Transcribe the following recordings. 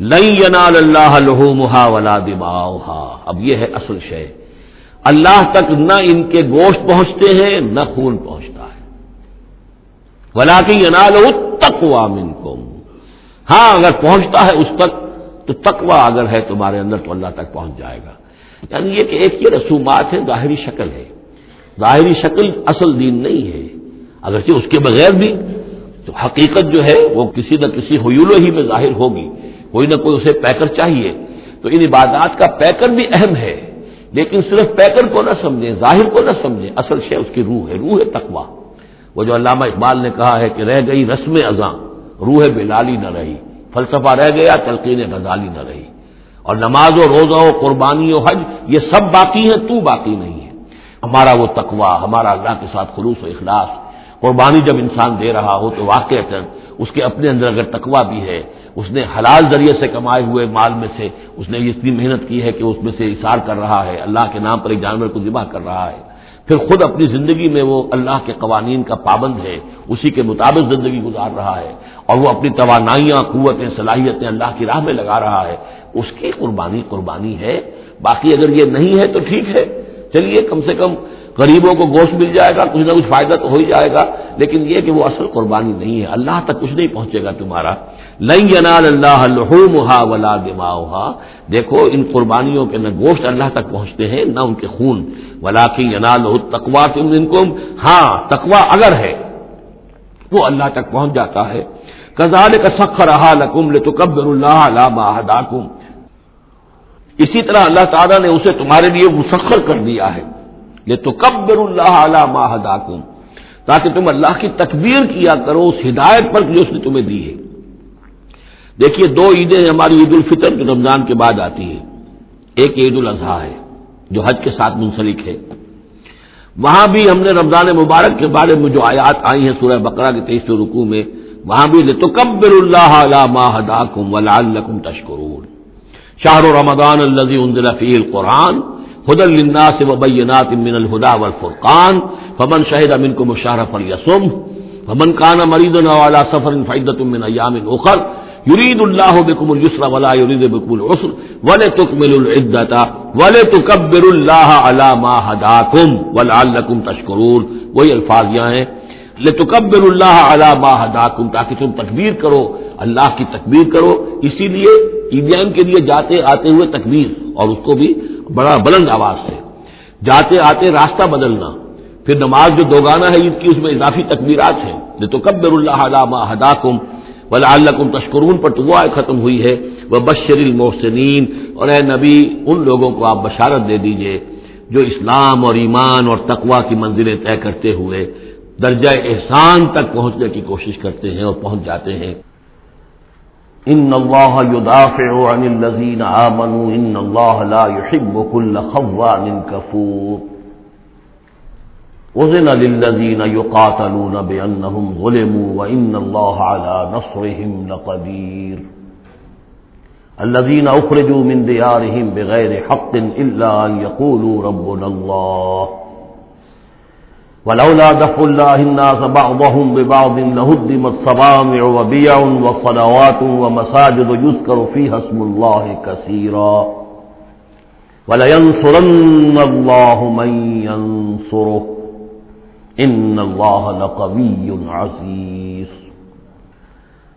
لئی ینال اللہ لہومہا ولا دماؤہا۔ اب یہ ہے اصل شے۔ اللہ تک نہ ان کے گوشت پہنچتے ہیں، نہ خون پہنچتا ہے۔ ولا کی ینال تقوا منکم۔ ہاں اگر پہنچتا ہے اس تک، تو تقوا اگر ہے تمہارے اندر، تو اللہ تک پہنچ جائے گا۔ یعنی یہ کہ ایک یہ رسومات ہے ظاہری شکل ہے۔ ظاہری شکل اصل دین نہیں ہے۔ اگرچہ اس کے بغیر بھی، تو حقیقت جو ہے، وہ کسی نہ کسی حیولو ہی میں ظاہر ہوگی۔ کوئی نہ کوئی اسے پیکر چاہیے۔ تو ان عبادات کا پیکر بھی اہم ہے، لیکن صرف پیکر کو نہ سمجھیں، ظاہر کو نہ سمجھیں، اصل شے اس کی روح ہے روح ہے تقوا وہ جو علامہ اقبال نے کہا ہے کہ رہ گئی رسم ازاں روح بلالی نہ رہی، فلسفہ رہ گیا، تلقین غزالی نہ رہی۔ اور نماز و روزہ و قربانی و حج، یہ سب باقی ہیں، تو باقی نہیں ہے۔ ہمارا وہ تقوا ہمارا اللہ کے ساتھ خلوص و اخلاص۔ قربانی جب انسان دے رہا ہو تو واقع اس کے اپنے اندر اگر تقوا بھی ہے، اس نے حلال ذریعے سے کمائے ہوئے مال میں سے، اس نے اتنی محنت کی ہے کہ اس میں سے اشار کر رہا ہے، اللہ کے نام پر ایک جانور کو ذبح کر رہا ہے۔ پھر خود اپنی زندگی میں وہ اللہ کے قوانین کا پابند ہے، اسی کے مطابق زندگی گزار رہا ہے۔ اور وہ اپنی توانائیاں، قوتیں، صلاحیتیں اللہ کی راہ میں لگا رہا ہے۔ اس کی قربانی قربانی ہے، باقی اگر یہ نہیں ہے تو ٹھیک ہے۔ چلیے، کم سے کم غریبوں کو گوشت مل جائے گا، کچھ نہ کچھ فائدہ تو ہو ہی جائے گا۔ لیکن یہ کہ وہ اصل قربانی نہیں ہے۔ اللہ تک کچھ نہیں پہنچے گا تمہارا۔ لئی اللہ الحمہ ولا دماؤہا۔ دیکھو، ان قربانیوں کے نہ گوشت اللہ تک پہنچتے ہیں، نہ ان کے خون۔ ولا کی ینال تقوا تم ہاں تقوا اگر ہے، وہ اللہ تک پہنچ جاتا ہے۔ کزال کا سخ رہا لکم لے تو کبر اللہ علامہ اسی طرح اللہ تعالیٰ نے اسے تمہارے لیے مسخر کر دیا ہے۔ یہ تو کبر اللہ علامہ تاکہ تم اللہ کی تکبیر کیا کرو، اس ہدایت پر جو اس نے تمہیں دی ہے۔ دیکھیے، دو عیدیں ہماری عید الفطر جو رمضان کے بعد آتی ہے ایک عید الاضحیٰ ہے، جو حج کے ساتھ منسلک ہے۔ وہاں بھی ہم نے رمضان مبارک کے بارے میں جو آیات آئی ہیں، سورہ بقرہ کے تیس رکو میں، وہاں بھی تو کبر اللہ علامہ ولعلکم تشکرون۔ شاہ رمضان الزی فی القرآن خد الناس وبینات من الہدا والفرقان فمن شہد امن کو مشارف السم فمن کان مریض والا سفر فعدت من ایام اخر یرید اللہ بکم اليسر ولا یرید بکم العسر ولتکمل العدت ولتکبر اللہ علی ما هداکم ولعلکم تشکرون وہی الفاظ یہاں ہیں لتکبر اللہ علی ما هداکم تاکہ تم تکبیر کرو اللہ کی تکبیر کرو اسی لیے عیدیان کے لیے جاتے آتے ہوئے تکبیر اور اس کو بھی بڑا بلند آواز سے جاتے آتے راستہ بدلنا، پھر نماز جو دوگانا ہے عید کی اس میں اضافی تکبیرات ہیں۔ جو تو کبر اللہ علامہ ہدا کم ولا اللہ تشکرون پر تو وہ آئے ختم ہوئی ہے۔ وہ بشر المحسنین اور اے نبی، ان لوگوں کو آپ بشارت دے دیجیے جو اسلام اور ایمان اور تقوا کی منزلیں طے کرتے ہوئے درجہ احسان تک پہنچنے کی کوشش کرتے ہیں اور پہنچ جاتے ہیں۔ ان اللہ يدافع عن الذين آمنوا ان اللہ لا يحب كل خوان كفور. وزن للذين يقاتلون بأنهم ظلموا وإن الله على نصرهم لقدير. الذين أخرجوا من ديارهم بغير حق إلا أن يقولوا ربنا الله. ولولا دفع الله الناس بعضهم ببعض لهدمت صوامع وبيع وصلوات ومساجد يذكر فيها اسم الله كثيرا. ولينصرن الله من ينصره. إن الله لقوي عزيز.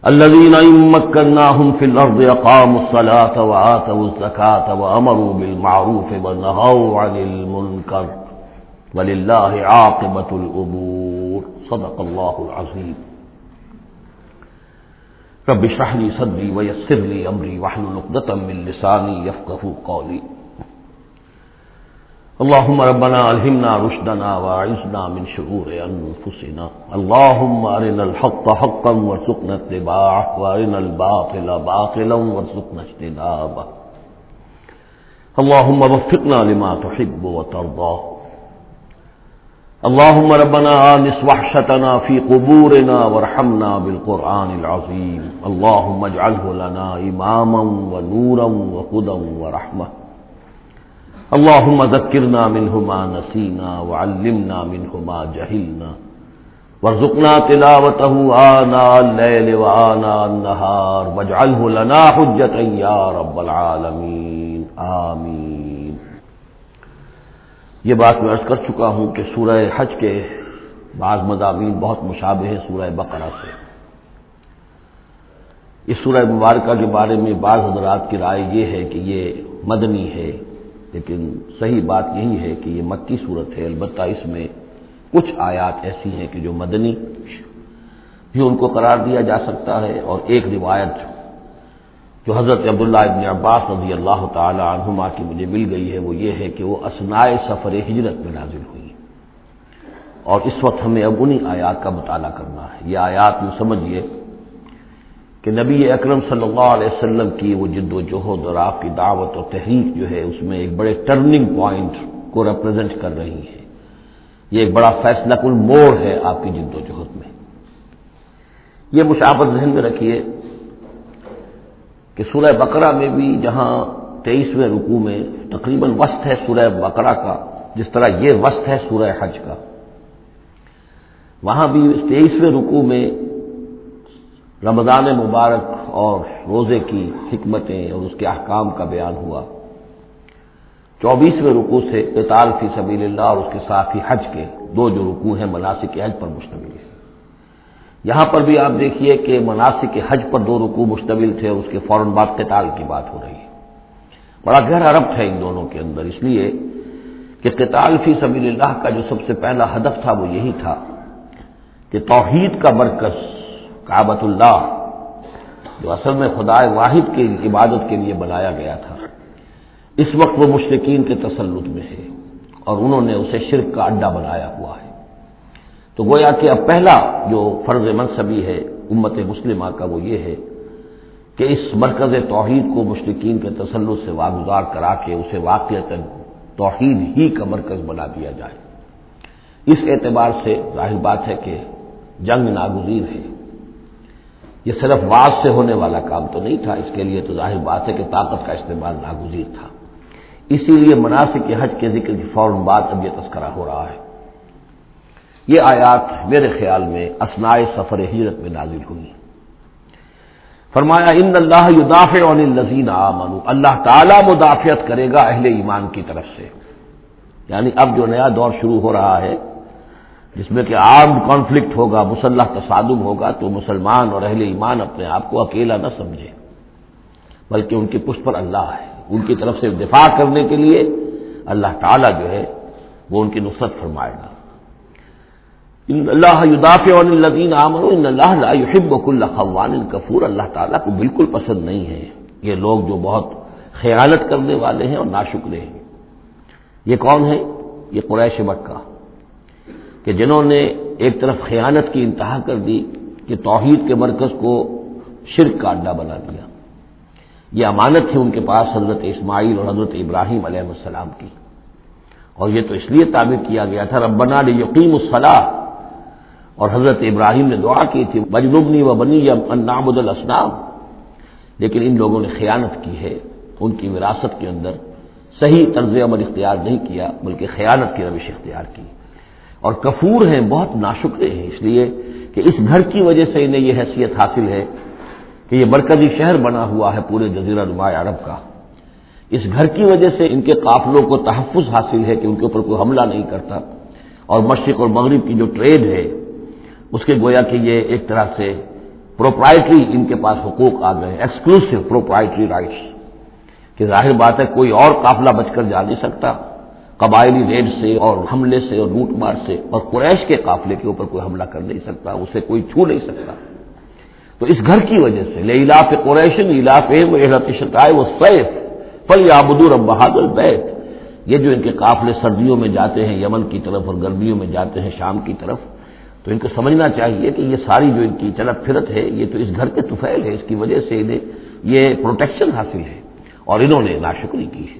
الذين إن مكناهم في الأرض يقاموا الصلاة وآتوا الزكاة وأمروا بالمعروف ونهوا عن المنكر. وللہ عاقبت العبور صدق اللہ العظیم. رب اشرح لي صدري ويسر لي امري واحلل عقدة من لساني يفقهوا قولي. اللهم ربنا الهمنا رشدنا واعذنا من شرور انفسنا اللهم ارنا الحق حقا وارزقنا اتباعه وارنا الباطل باطلا وارزقنا اجتنابه. اللهم وفقنا لما تحب وترضى. اللهم ربنا آنس وحشتنا في قبورنا وارحمنا بالقرآن العظيم. اللهم اجعله لنا إماما ونورا وهدى ورحمة. اللهم ذكرنا منه ما نسينا وعلمنا منه ما جهلنا. ورزقنا تلاوت آنا اللیل و آنا النہار وجعلہ لنا حجتا یا رب العالمین آمین یہ بات میں عرض کر چکا ہوں کہ سورہ حج کے بعض مضامین بہت مشابہ ہیں سورہ بقرہ سے۔ اس سورہ مبارکہ کے بارے میں بعض حضرات کی رائے یہ ہے کہ یہ مدنی ہے، لیکن صحیح بات یہی ہے کہ یہ مکی صورت ہے۔ البتہ اس میں کچھ آیات ایسی ہیں کہ جو مدنی بھی ان کو قرار دیا جا سکتا ہے اور ایک روایت جو حضرت عبداللہ ابن عباس رضی اللہ تعالی عنہما کی مجھے مل گئی ہے وہ یہ ہے کہ وہ اسنائے سفر ہجرت میں نازل ہوئی۔ اور اس وقت ہمیں اب انہیں آیات کا مطالعہ کرنا ہے۔ یہ آیات یوں سمجھیے کہ نبی اکرم صلی اللہ علیہ وسلم کی وہ جد و جہد اور آپ کی دعوت اور تحریک جو ہے اس میں ایک بڑے ٹرننگ پوائنٹ کو ریپرزینٹ کر رہی ہے یہ ایک بڑا فیصلہ کل موڑ ہے آپ کی جد و جہد میں۔ یہ مشابت ذہن میں رکھیے کہ سورہ بقرہ میں بھی جہاں تیئیسویں رکوع میں تقریباً وسط ہے سورہ بقرہ کا، جس طرح یہ وسط ہے سورہ حج کا۔ وہاں بھی تیئیسویں رکوع میں رمضان مبارک اور روزے کی حکمتیں اور اس کے احکام کا بیان ہوا۔ چوبیسویں رکوع سے قتال فی سبیل اللہ اور اس کے ساتھ ہی حج کے دو جو رکوع ہیں مناسب حج پر مشتمل ہے یہاں پر بھی آپ دیکھیے کہ مناسب حج پر دو رکوع مشتمل تھے، اس کے فوراً بعد قتال کی بات ہو رہی ہے۔ بڑا گہرا ربط ہے ان دونوں کے اندر، اس لیے کہ قتال فی سبیل اللہ کا جو سب سے پہلا ہدف تھا وہ یہی تھا کہ توحید کا مرکز کابت اللہ، جو اصل میں خدا واحد کی عبادت کے لیے بنایا گیا تھا۔ اس وقت وہ مشرقین کے تسلط میں ہے اور انہوں نے اسے شرک کا اڈا بنایا ہوا ہے۔ تو گویا کہ اب پہلا جو فرض منصبی ہے امت مسلمہ کا وہ یہ ہے کہ اس مرکز توحید کو مشرقین کے تسلط سے واگزار کرا کے اسے واقع توحید ہی کا مرکز بنا دیا جائے۔ اس اعتبار سے ظاہر بات ہے کہ جنگ ناگزیر ہے۔ یہ صرف واض سے ہونے والا کام تو نہیں تھا، اس کے لیے تو ظاہر بات ہے کہ طاقت کا استعمال ناگزیر تھا۔ اسی لیے مناسب حج کے ذکر کی فوراً بعد اب یہ تذکرہ ہو رہا ہے۔ یہ آیات میرے خیال میں اسنائے سفر ہجرت میں نازل ہوئی فرمایا، ان اللہ یدافع عن الذین آمنوا. اللہ تعالی مدافعت کرے گا اہل ایمان کی طرف سے۔ یعنی اب جو نیا دور شروع ہو رہا ہے، جس میں کہ آرمڈ کانفلکٹ ہوگا، مسلح تصادم ہوگا، تو مسلمان اور اہل ایمان اپنے آپ کو اکیلا نہ سمجھے بلکہ ان کی پشت پر اللہ ہے۔ ان کی طرف سے دفاع کرنے کے لیے اللہ تعالیٰ جو ہے، وہ ان کی نصرت فرمائے گا۔ ان اللہ الدین عامر ان اللہ یحب کل خوان کفور، اللہ تعالیٰ کو بالکل پسند نہیں ہے۔ یہ لوگ جو بہت خیالت کرنے والے ہیں اور ناشکرے ہیں۔ یہ کون ہے؟ یہ قریش مکہ۔ کہ جنہوں نے ایک طرف خیانت کی انتہا کر دی، کہ توحید کے مرکز کو شرک کا اڈا بنا دیا۔ یہ امانت تھی ان کے پاس حضرت اسماعیل اور حضرت ابراہیم علیہ السلام کی۔ اور یہ تو اس لیے تعبیر کیا گیا تھا، ربنا یقین الصلاح اور حضرت ابراہیم نے دعا کی تھی بجنبنی و بنی نامد الاسلام لیکن ان لوگوں نے خیانت کی ہے، ان کی وراثت کے اندر صحیح طرز عمل اختیار نہیں کیا، بلکہ خیانت کی روش اختیار کی۔ اور کفور ہیں، بہت ناشکرے ہیں، اس لیے کہ اس گھر کی وجہ سے انہیں یہ حیثیت حاصل ہے کہ یہ مرکزی شہر بنا ہوا ہے پورے جزیرہ نما عرب کا۔ اس گھر کی وجہ سے ان کے قافلوں کو تحفظ حاصل ہے کہ ان کے اوپر کوئی حملہ نہیں کرتا۔ اور مشرق اور مغرب کی جو ٹریڈ ہے اس کے گویا کہ یہ ایک طرح سے پروپرائٹری ان کے پاس حقوق آ گئے ایکسکلوسو پروپرائٹری رائٹس کہ ظاہر بات ہے کوئی اور قافلہ بچ کر جا نہیں سکتا، قبائلی ریڈ سے اور حملے سے اور لوٹ مار سے، اور قریش کے قافلے کے اوپر کوئی حملہ کر نہیں سکتا، اسے کوئی چھو نہیں سکتا۔ تو اس گھر کی وجہ سے، لے علاف قریشن علاف شکائے وہ سیف فل یابدور اب بہادر بیت یہ جو ان کے قافلے سردیوں میں جاتے ہیں، یمن کی طرف اور گرمیوں میں جاتے ہیں، شام کی طرف تو ان کو سمجھنا چاہیے کہ یہ ساری جو ان کی چلت پھرت ہے، یہ تو اس گھر کے طفیل ہے، اس کی وجہ سے انہیں یہ پروٹیکشن حاصل ہے اور انہوں نے ناشکری کی ہے۔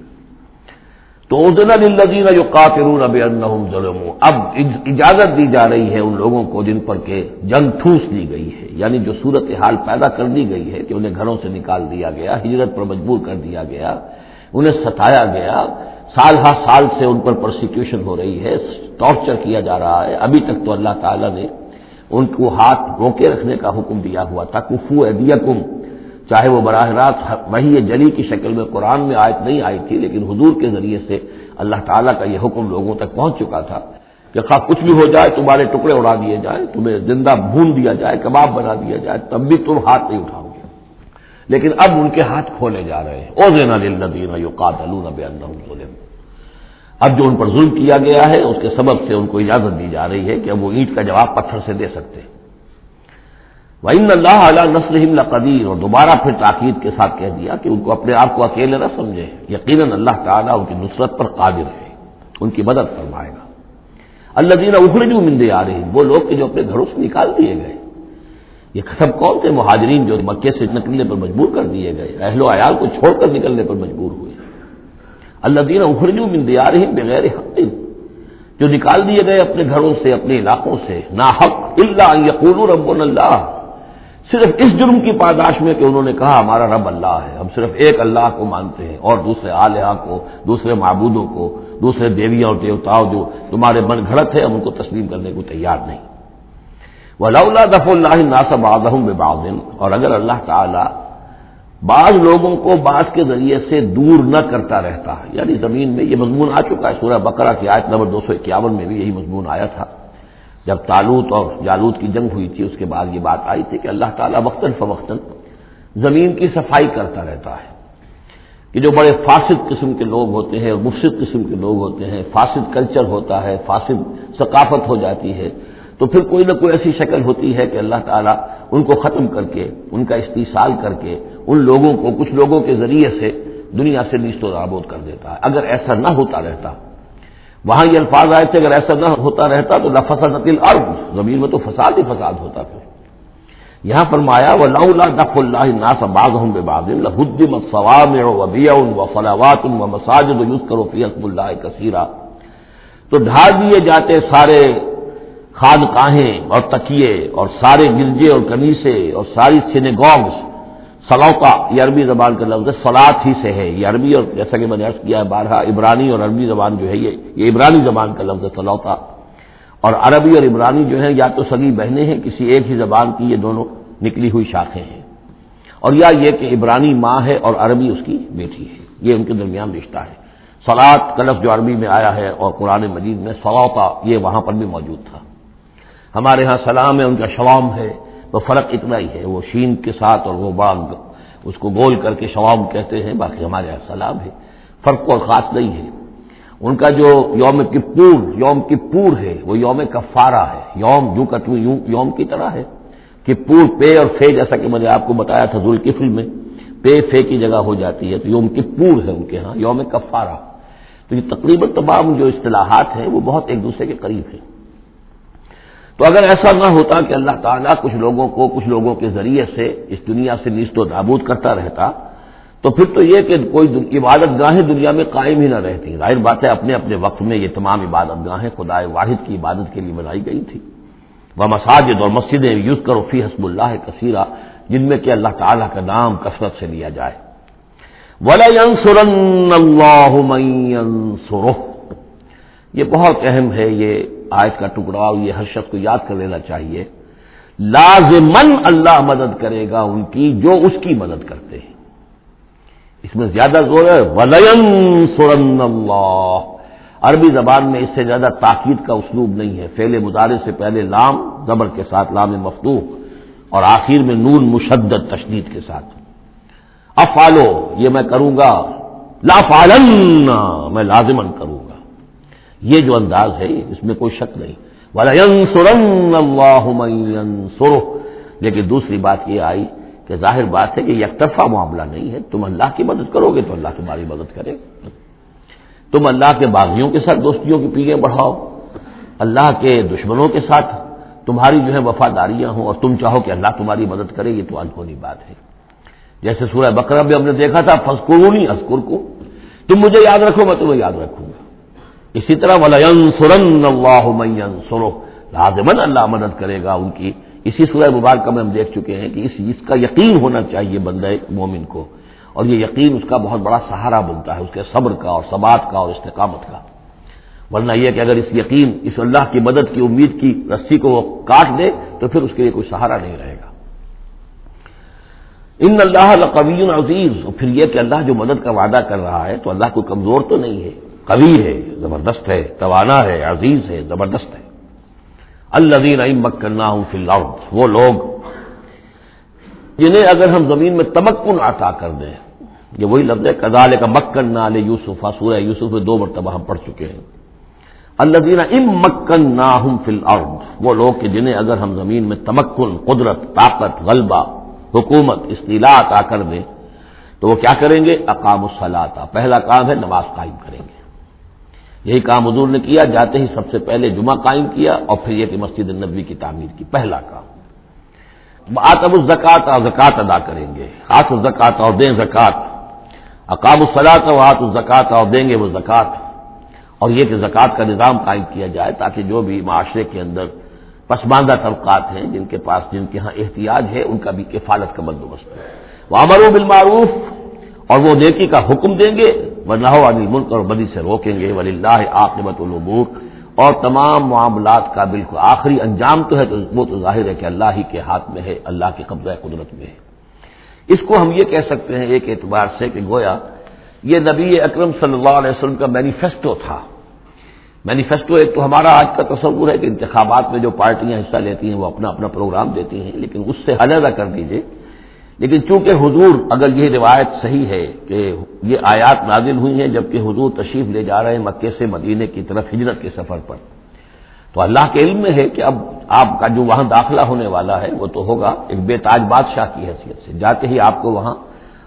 تو ادن الدین جو قاترون اب ظلم اب اجازت دی جا رہی ہے ان لوگوں کو جن پر کہ جنگ ٹھوس دی گئی ہے یعنی جو صورت حال پیدا کر دی گئی ہے کہ انہیں گھروں سے نکال دیا گیا، ہجرت پر مجبور کر دیا گیا، انہیں ستایا گیا سال ہر سال سے ان پر پروسیکیوشن ہو رہی ہے ٹارچر کیا جا رہا ہے۔ ابھی تک تو اللہ تعالیٰ نے ان کو ہاتھ روکے رکھنے کا حکم دیا ہوا تھا۔ کفو ادیکم چاہے وہ براہ راست وہی جلی کی شکل میں قرآن میں آیت نہیں آئی تھی، لیکن حضور کے ذریعے سے اللہ تعالیٰ کا یہ حکم لوگوں تک پہنچ چکا تھا کہ خواہ کچھ بھی ہو جائے، تمہارے ٹکڑے اڑا دیے جائیں، تمہیں زندہ بھون دیا جائے، کباب بنا دیا جائے، تب بھی تم ہاتھ نہیں اٹھاؤ۔ لیکن اب ان کے ہاتھ کھولے جا رہے ہیں۔ او زین الدین یو قاتل ظلم۔ اب جو ان پر ظلم کیا گیا ہے، اس کے سبب سے ان کو اجازت دی جا رہی ہے کہ اب وہ اینٹ کا جواب پتھر سے دے سکتے وَإِنَّ اللہ علیہ نسل قدیر اور دوبارہ پھر تاکید کے ساتھ کہہ دیا کہ ان کو اپنے آپ کو اکیلے نہ سمجھے یقیناً اللہ تعالیٰ ان کی نصرت پر قادر ہے۔ ان کی مدد فرمائے گا۔ اللہ دین اخرج مندے آ رہی وہ لوگ کہ جو اپنے گھروں سے نکال دیے گئے۔ یہ سب کون تھے مہاجرین جو مکے سے نکلنے پر مجبور کر دیے گئے؟ اہل و عیال کو چھوڑ کر نکلنے پر مجبور ہوئے۔ اللہ دین اخرجو من دیارہم بغیر حق، جو نکال دیے گئے اپنے گھروں سے، اپنے علاقوں سے نا حق اللہ یقول رب اللہ۔ صرف اس جرم کی پاداش میں کہ انہوں نے کہا، ہمارا رب اللہ ہے۔ ہم صرف ایک اللہ کو مانتے ہیں اور دوسرے آلیہ کو، دوسرے معبودوں کو، دوسرے دیویاں اور دیوتاؤں جو تمہارے من گھڑت ہے ہم ان کو تسلیم کرنے کو تیار نہیں۔ وہ دف اللہ ناسب آدم بے اور اگر اللہ تعالی بعض لوگوں کو بعض کے ذریعے سے دور نہ کرتا رہتا یعنی زمین میں یہ مضمون آ چکا ہے، سورہ بقرہ کی آیت نمبر دو سو اکیاون میں بھی یہی مضمون آیا تھا۔ جب تالوت اور جالوت کی جنگ ہوئی تھی، اس کے بعد یہ بات آئی تھی کہ اللہ تعالیٰ وقتاً فوقتاً زمین کی صفائی کرتا رہتا ہے۔ کہ جو بڑے فاسد قسم کے لوگ ہوتے ہیں مفصد قسم کے لوگ ہوتے ہیں، فاسد کلچر ہوتا ہے، فاسد ثقافت ہو جاتی ہے تو پھر کوئی نہ کوئی ایسی شکل ہوتی ہے کہ اللہ تعالیٰ ان کو ختم کر کے، ان کا استحصال کر کے، ان لوگوں کو، کچھ لوگوں کے ذریعے سے دنیا سے نیست و نابود کر دیتا ہے۔ اگر ایسا نہ ہوتا رہتا، وہاں یہ الفاظ آئے تھے، اگر ایسا نہ ہوتا رہتا تو لفظ نقل ارب زمین میں تو فساد ہی فساد ہوتا پھر۔ یہاں پر مایا و اللہ دف اللہ ناس باغ ہوں بے باغ الحدم سوام و بیا و فلاوات و مساجد یوز کرو فی اللہ کثیرہ تو ڈھا دیے جاتے سارے خانقاہیں اور تکیے اور سارے گرجے اور کنیسے اور ساری سینگوگس سلوتا یہ عربی زبان کا لفظ ہے سلاد ہی سے ہے۔ یہ عربی اور جیسا کہ میں نے عرض کیا ہے بارہ عبرانی اور عربی زبان جو ہے، یہ یہ عبرانی زبان کا لفظ ہے سلوتا اور عربی اور عبرانی جو ہے یا تو سگی بہنیں ہیں، کسی ایک ہی زبان کی یہ دونوں نکلی ہوئی شاخیں ہیں۔ اور یا یہ کہ عبرانی ماں ہے اور عربی اس کی بیٹی ہے۔ یہ ان کے درمیان رشتہ ہے۔ سلاد کا لفظ جو عربی میں آیا ہے اور قرآن مجید میں سلوتا یہ وہاں پر بھی موجود تھا۔ ہمارے ہاں سلام ہے، ان کا شوام ہے، وہ فرق اتنا ہی ہے، وہ شین کے ساتھ اور وہ باغ اس کو گول کر کے شوام کہتے ہیں، باقی ہمارے یہاں سلام ہے، فرق اور خاص نہیں ہے۔ ان کا جو یوم کپور یوم کپور ہے، وہ یوم کفارہ ہے، یوم یوں کا تو یوں یوم کی طرح ہے۔ کپور پے اور فے جیسا کہ میں نے آپ کو بتایا تھا ذوالکفل میں، پے فے کی جگہ ہو جاتی ہے، تو یوم کپور ہے ان کے ہاں یوم کفارہ۔ تو یہ تقریباً تمام جو اصطلاحات ہیں، وہ بہت ایک دوسرے کے قریب ہیں۔ تو اگر ایسا نہ ہوتا کہ اللہ تعالیٰ کچھ لوگوں کو کچھ لوگوں کے ذریعے سے اس دنیا سے نیست و نابود کرتا رہتا، تو پھر تو یہ کہ کوئی عبادت گاہیں دنیا میں قائم ہی نہ رہتی۔ ظاہر بات ہے، اپنے اپنے وقت میں یہ تمام عبادت گاہیں خدا واحد کی عبادت کے لیے بنائی گئی تھی۔ وہ مساجد اور مسجدیں یوز کرو فی حسب اللہ کثیرہ، جن میں کہ اللہ تعالیٰ کا نام کثرت سے لیا جائے۔ یہ بہت اہم ہے، یہ آیت کا ٹکڑا یہ ہر شخص کو یاد کر لینا چاہیے۔ لازمن اللہ مدد کرے گا ان کی جو اس کی مدد کرتے ہیں۔ اس میں زیادہ زور ہے ولین سورن اللہ عربی زبان میں اس سے زیادہ تاکید کا اسلوب نہیں ہے۔ فیل مظاہرے سے پہلے لام، زبر کے ساتھ لام مفتوح اور آخر میں نون مشدد تشدید کے ساتھ۔ افالو یہ میں کروں گا۔ لا فالن میں لازمن کروں۔ گا یہ جو انداز ہے، اس میں کوئی شک نہیں۔ سرو لیکن دوسری بات یہ آئی کہ ظاہر بات ہے کہ یک طرفہ معاملہ نہیں ہے۔ تم اللہ کی مدد کرو گے تو اللہ تمہاری مدد کرے تم اللہ کے باغیوں کے ساتھ دوستیوں کی پیڑیں بڑھاؤ۔ اللہ کے دشمنوں کے ساتھ تمہاری جو ہے وفاداریاں ہوں اور تم چاہو کہ اللہ تمہاری مدد کرے، یہ تو انہونی بات ہے۔ جیسے سورہ بکرا بھی ہم نے دیکھا تھا فسکرونی اسکر کو تم مجھے یاد رکھو، میں تمہیں یاد رکھوں گا۔ اسی طرح سرن اللہ سرو لازمن اللہ مدد کرے گا ان کی۔ اسی سورہ مبارکہ میں ہم دیکھ چکے ہیں کہ اس اس کا یقین ہونا چاہیے بندہ مومن کو۔ اور یہ یقین اس کا بہت بڑا سہارا بنتا ہے، اس کے صبر کا اور ثبات کا اور استقامت کا۔ ورنہ یہ کہ اگر اس یقین، اس اللہ کی مدد کی، امید کی رسی کو وہ کاٹ دے، تو پھر اس کے لیے کوئی سہارا نہیں رہے گا۔ ان اللہ قوی عزیز۔ اور پھر یہ کہ اللہ جو مدد کا وعدہ کر رہا ہے، تو اللہ کو کمزور تو نہیں ہے۔ قوی ہے، زبردست ہے، توانا ہے، عزیز ہے، زبردست ہے۔ اللہ دین ہوں فی الارض، وہ لوگ جنہیں اگر ہم زمین میں تمکن عطا کر دیں، یہ وہی لفظ ہے کزال کا مکن نال یوسف سورہ یوسف میں دو مرتبہ ہم پڑھ چکے ہیں۔ اللہ دینا ام مکن نا فل وہ لوگ کہ جنہیں اگر ہم زمین میں تمکن، قدرت، طاقت، غلبہ، حکومت، اصطلاح عطا کر دیں، تو وہ کیا کریں گے؟ اقام الصلاطہ پہلا کام ہے نماز قائم کریں گے۔ یہی کام حضور نے کیا، جاتے ہی سب سے پہلے جمعہ قائم کیا اور پھر یہ کہ مسجد النبی کی تعمیر کی پہلا کام۔ آتب الزکات اور زکات ادا کریں گے۔ ہاتھ الزکات اور دیں زکات اقام الصلاط و ہاتھ الزکات اور دیں گے وہ زکات اور یہ کہ زکوٰۃ کا نظام قائم کیا جائے تاکہ جو بھی معاشرے کے اندر پسماندہ طبقات ہیں، جن کے پاس جن کے ہاں احتیاط ہے، ان کا بھی کفالت کا بندوبست ہے وہ امر بالمعروف اور وہ نیکی کا حکم دیں گے، ورنہ علی ملک اور بدی سے روکیں گے ولی اللہ عاقبت العبور اور تمام معاملات کا بالکل آخری انجام تو ہے، تو وہ تو ظاہر ہے کہ اللہ ہی کے ہاتھ میں ہے، اللہ کے قبضہ قدرت میں ہے۔ اس کو ہم یہ کہہ سکتے ہیں ایک اعتبار سے کہ گویا یہ نبی اکرم صلی اللہ علیہ وسلم کا مینیفیسٹو تھا۔ مینیفیسٹو ایک تو ہمارا آج کا تصور ہے کہ انتخابات میں جو پارٹیاں حصہ لیتی ہیں، وہ اپنا اپنا پروگرام دیتی ہیں، لیکن اس سے علیحدہ کر دیجیے۔ لیکن چونکہ حضور اگر یہ روایت صحیح ہے کہ یہ آیات نازل ہوئی ہیں جبکہ حضور تشریف لے جا رہے ہیں مکے سے مدینے کی طرف ہجرت کے سفر پر، تو اللہ کے علم میں ہے کہ اب آپ کا جو وہاں داخلہ ہونے والا ہے وہ تو ہوگا ایک بے تاج بادشاہ کی حیثیت سے، جاتے ہی آپ کو وہاں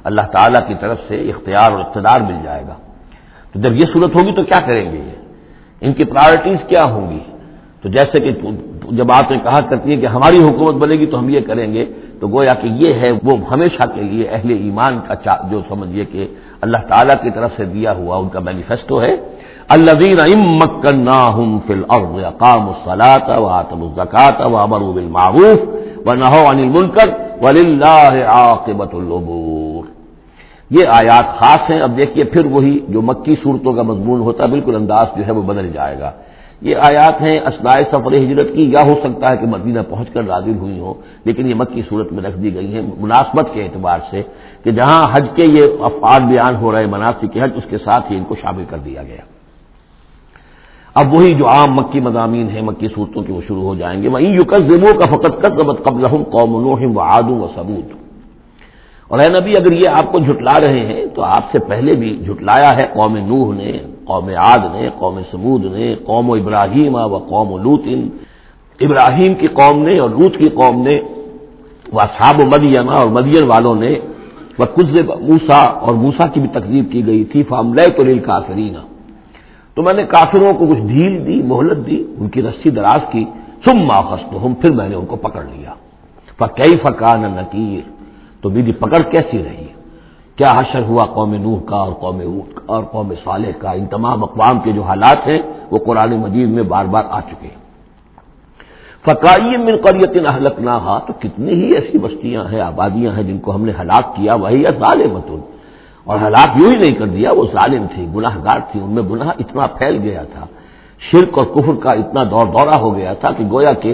اللہ تعالیٰ کی طرف سے اختیار اور اقتدار مل جائے گا۔ تو جب یہ صورت ہوگی تو کیا کریں گے؟ یہ ان کی پرائرٹیز کیا ہوں گی؟ تو جیسے کہ جب آپ نے کہا کرتی ہے کہ ہماری حکومت بنے گی تو ہم یہ کریں گے، تو گویا کہ یہ ہے وہ ہمیشہ کے لیے اہل ایمان کا جو سمجھیے کہ اللہ تعالیٰ کی طرف سے دیا ہوا ان کا مینیفیسٹو ہے۔ اللہ دین فل قام الصلاط و آتم الزکات و امر بالمعروف و نہ انل منکر ولی اللہ عاقبت العبور یہ آیات خاص ہیں، اب دیکھیے پھر وہی جو مکی صورتوں کا مضمون ہوتا ہے، بالکل انداز جو ہے وہ بدل جائے گا۔ یہ آیات ہیں اسنائے سفر ہجرت کی، یا ہو سکتا ہے کہ مدینہ پہنچ کر نازل ہوئی ہوں، لیکن یہ مکی صورت میں رکھ دی گئی ہیں مناسبت کے اعتبار سے کہ جہاں حج کے یہ افعال بیان ہو رہے مناسب کے حج، اس کے ساتھ ہی ان کو شامل کر دیا گیا۔ اب وہی جو عام مکی مضامین ہیں، مکی صورتوں کے وہ شروع ہو جائیں گے۔ وہیں یوکس زبوں کا فقط قبل قبل قوم و آدوں و ثبوت اور اے نبی، اگر یہ آپ کو جھٹلا رہے ہیں، تو آپ سے پہلے بھی جھٹلایا ہے قوم نوح نے قوم عاد نے، قوم سمود نے، قوم و ابراہیم و قوم و لوت ابراہیم کی قوم نے اور لوت کی قوم نے وہ صاب و مدینہ اور مدین والوں نے وہ کز موسا اور موسا کی بھی تقزیب کی گئی تھی فام لے تو کافرینہ تو میں نے کافروں کو کچھ ڈھیل دی، مہلت دی، ان کی رسی دراز کی سم ماخست ہوں پھر میں نے ان کو پکڑ لیا۔ فقی فقان نکیر تو میری پکڑ کیسی رہی؟ کیا حشر ہوا قوم نوح کا اور قوم اوٹ کا اور قوم صالح کا؟ ان تمام اقوام کے جو حالات ہیں وہ قرآن مجید میں بار بار آ چکے ہیں۔ فقائی من قریت اہلک نہ تو کتنی ہی ایسی بستیاں ہیں، آبادیاں ہیں، جن کو ہم نے ہلاک کیا۔ وہی ظالم اور ہلاک یوں ہی نہیں کر دیا، وہ ظالم تھی گناہ گار تھی ان میں گناہ اتنا پھیل گیا تھا، شرک اور کفر کا اتنا دور دورہ ہو گیا تھا کہ گویا کہ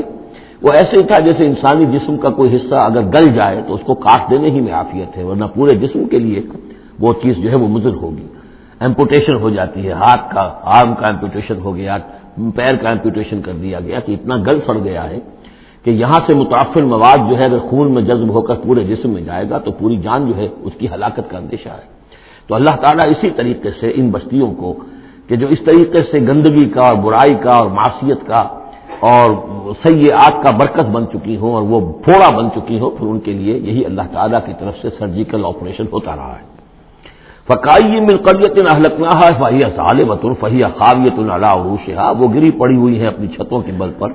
وہ ایسے ہی تھا جیسے انسانی جسم کا کوئی حصہ اگر گل جائے تو اس کو کاٹ دینے ہی میں عافیت ہے، ورنہ پورے جسم کے لیے وہ چیز جو ہے وہ مضر ہوگی۔ ایمپوٹیشن ہو جاتی ہے، ہاتھ کا آرم کا ایمپوٹیشن ہو گیا، پیر کا ایمپوٹیشن کر دیا گیا کہ اتنا گل سڑ گیا ہے کہ یہاں سے متاثر مواد جو ہے اگر خون میں جذب ہو کر پورے جسم میں جائے گا تو پوری جان جو ہے اس کی ہلاکت کا اندیشہ ہے۔ تو اللہ تعالیٰ اسی طریقے سے ان بستیوں کو کہ جو اس طریقے سے گندگی کا اور برائی کا اور معاشیت کا اور سیاحت کا برکت بن چکی ہوں اور وہ پھوڑا بن چکی ہوں، پھر ان کے لیے یہی اللہ تعالیٰ کی طرف سے سرجیکل آپریشن ہوتا رہا ہے۔ فقائی ملکیت اہلکنا ہے فہی ظالمت الفہی خاویت العلا وہ گری پڑی ہوئی ہیں اپنی چھتوں کے بل پر۔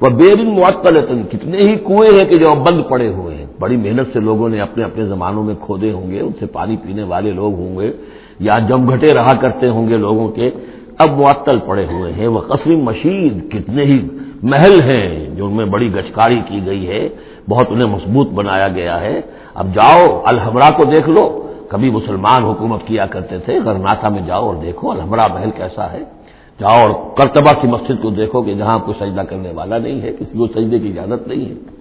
وہ بےرن معطل کتنے ہی کنویں ہیں کہ جو بند پڑے ہوئے ہیں۔ بڑی محنت سے لوگوں نے اپنے اپنے زمانوں میں کھودے ہوں گے، ان سے پانی پینے والے لوگ ہوں گے، یا جم گھٹے رہا کرتے ہوں گے لوگوں کے۔ اب معطل پڑے ہوئے ہیں۔ وہ قصری مشید کتنے ہی محل ہیں جو ان میں بڑی گچکاری کی گئی ہے۔ بہت انہیں مضبوط بنایا گیا ہے۔ اب جاؤ، الحمرا کو دیکھ لو۔ کبھی مسلمان حکومت کیا کرتے تھے، غرناتا میں جاؤ اور دیکھو الحمرا محل کیسا ہے۔ جاؤ اور کرتبہ کی مسجد کو دیکھو کہ جہاں کوئی سجدہ کرنے والا نہیں ہے، کسی کو سجدے کی اجازت نہیں ہے۔